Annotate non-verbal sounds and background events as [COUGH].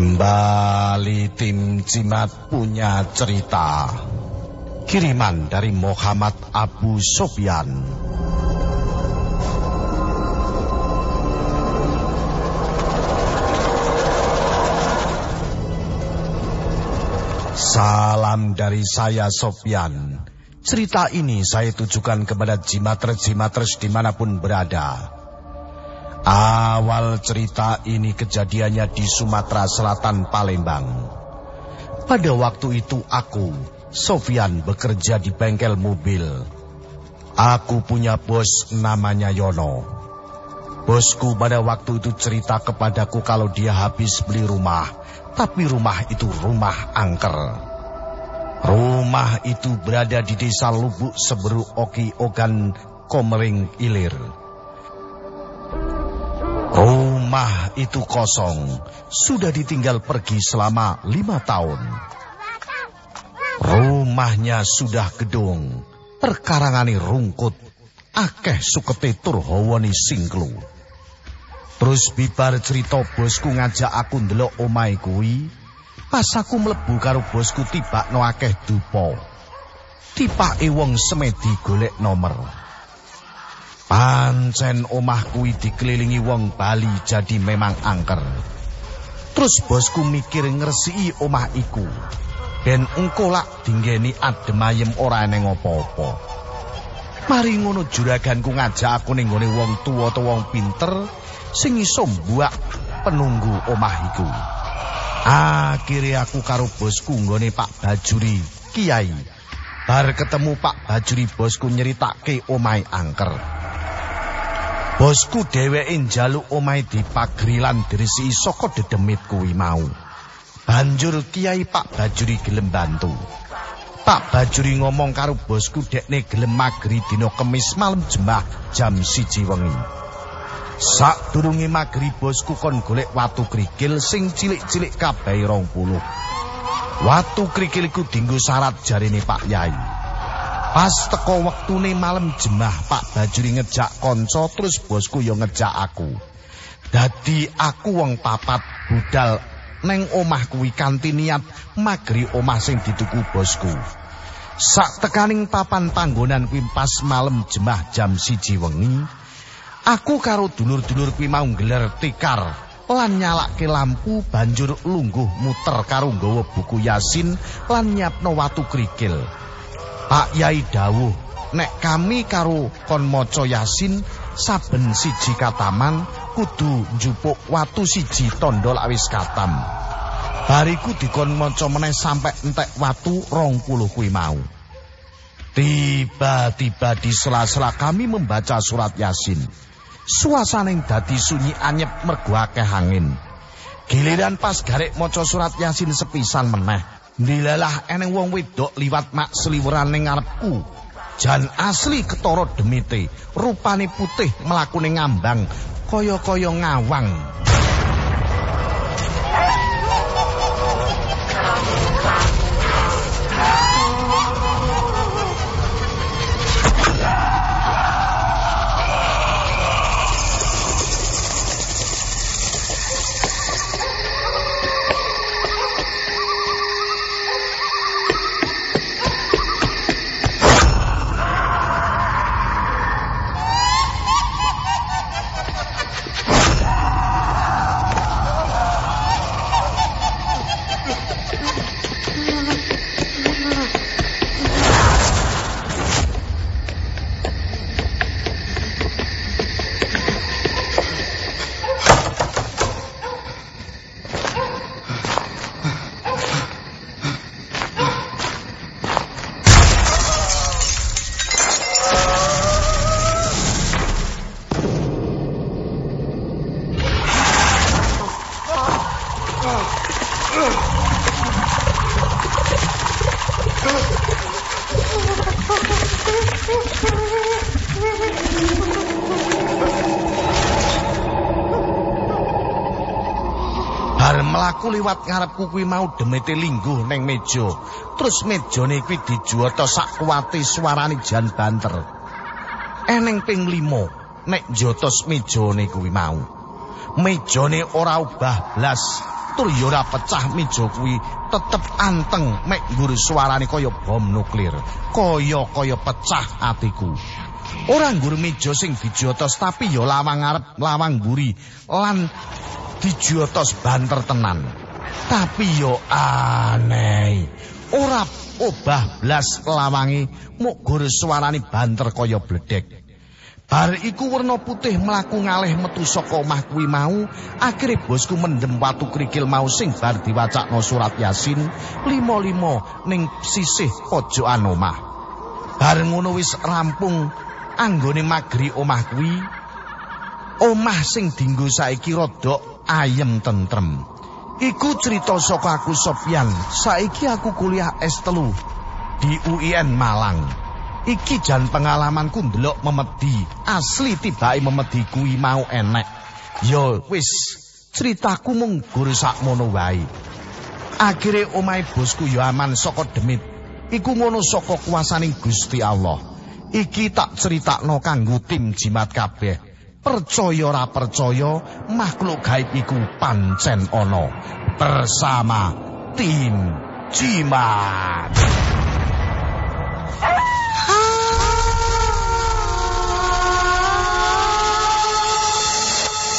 Kembali tim Cimat punya cerita. Kiriman dari Muhammad Abu Sofyan. Salam dari saya Sofyan. Cerita ini saya tujukan kepada jimatres-jimatres di mana pun berada. Awal cerita ini kejadiannya di Sumatera Selatan, Palembang. Pada waktu itu aku, Sofian, bekerja di bengkel mobil. Aku punya bos namanya Yono. Bosku pada waktu itu cerita kepadaku kalau dia habis beli rumah, tapi rumah itu rumah angker. Rumah itu berada di desa Lubuk Seberu Oki Ogan Komering Ilir. Rumah itu kosong, sudah ditinggal pergi selama lima tahun. Rumahnya sudah gedung, perkarangani rungkut, akeh sukete turhawani singklu. Terus bibar cerita bosku ngajak aku ndelok omai kuwi, pas aku mlebu karo bosku tibak no akeh dupo. Tipake wong semedi golek nomor. Pancen omah kuwi dikelilingi wong Bali jadi memang angker. Terus bosku mikir ngresiki omah iku. Ben engko lak dinggeni adem ayem ora eneng apa-apa. Mari ngono juraganku ngajak aku ning gone wong tuwa utawa wong pinter sing iso mbuak penunggu omah iku. Akhirnya aku karo bosku nggone Pak Bajuri, Kiai. Bar ketemu Pak Bajuri bosku nyeritake omahe angker. Bosku dheweke njaluk omahe dipagri lan dirisi saka dedemit kuwi mau. Banjur Kiai Pak Bajuri gelem bantu. Pak Bajuri ngomong karo bosku dekne gelem magri dina Kamis malam jemah jam siji wengi. Sak durunge magri bosku kon golek watu krikil sing cilik-cilik kabeh 20. Watu krikil iku dinggo syarat jarine Pak Yai. Pas teko wektune malam jemah Pak Bajuri ngejak konco terus bosku yo ngejak aku. Dadi aku wong papat budal neng omah kuwi kanthi niat magri omah sing dituku bosku. Sak tekaning papan panggonan kuwi pas malam jemah jam siji wengi, aku karo dulur-dulur kuwi mau gelar tikar lan nyalakke lampu banjur lungguh muter karo nggawa buku Yasin lan nyiapno watu krikil. Pak Yai dawuh, nek kami karo kon maca Yasin saben siji kataman kudu njupuk watu siji tandha awis katam. Bariku dikon maca meneh sampe entek watu 20 kuwi mau. Tiba-tiba di sela-sela kami membaca surat Yasin. Suasaning dadi sunyi anyep mergo akeh angin. Giliran pas garek maca surat Yasin sepisan meneh, Ndilalah eneng wong wedok liwat mak seliweran ning ngarepku. Jan asli ketara demite, rupane putih mlakune ngambang kaya-kaya ngawang. Aku liwat ngarepku kuwi mau demete lingguh neng meja. Terus mejane kuwi dijuwata sak kuwate suarane jan banter. Eneng ping 5 nek jotos mejane kuwi mau. Mejane ora ubah blas. tur ya ora pecah meja kuwi tetep anteng mek nggur suarane kaya bom nuklir kaya kaya pecah atiku ora nggur meja sing dijotos tapi ya lawang arep lawang mburi lan dijotos banter tenan. Tapi yo aneh. Ora obah blas lawangi muk gur suarane banter kaya bledek. Bar iku werna putih mlaku ngalih metu saka omah kuwi mau, akhire bosku mendem watu krikil mau sing bar diwacakno surat Yasin 55 ning sisih pojokan omah. Bar ngono wis rampung anggone magri omah kuwi, omah sing dinggo saiki rada ayem tentrem. Iku cerita saka aku Sofyan, saiki aku kuliah S3 di UIN Malang. Iki jan pengalamanku ndelok memedi, asli tibake memedi kuwi mau enek. Yo wis, ceritaku mung gur sakmono wae. Akhire omahe bosku yo aman saka demit. Iku ngono saka kuasaning Gusti Allah. Iki tak critakno kanggo tim jimat kabeh. Percaya ora percaya, makhluk gaib iku pancen ana bersama tim jimat. [LAUGHS]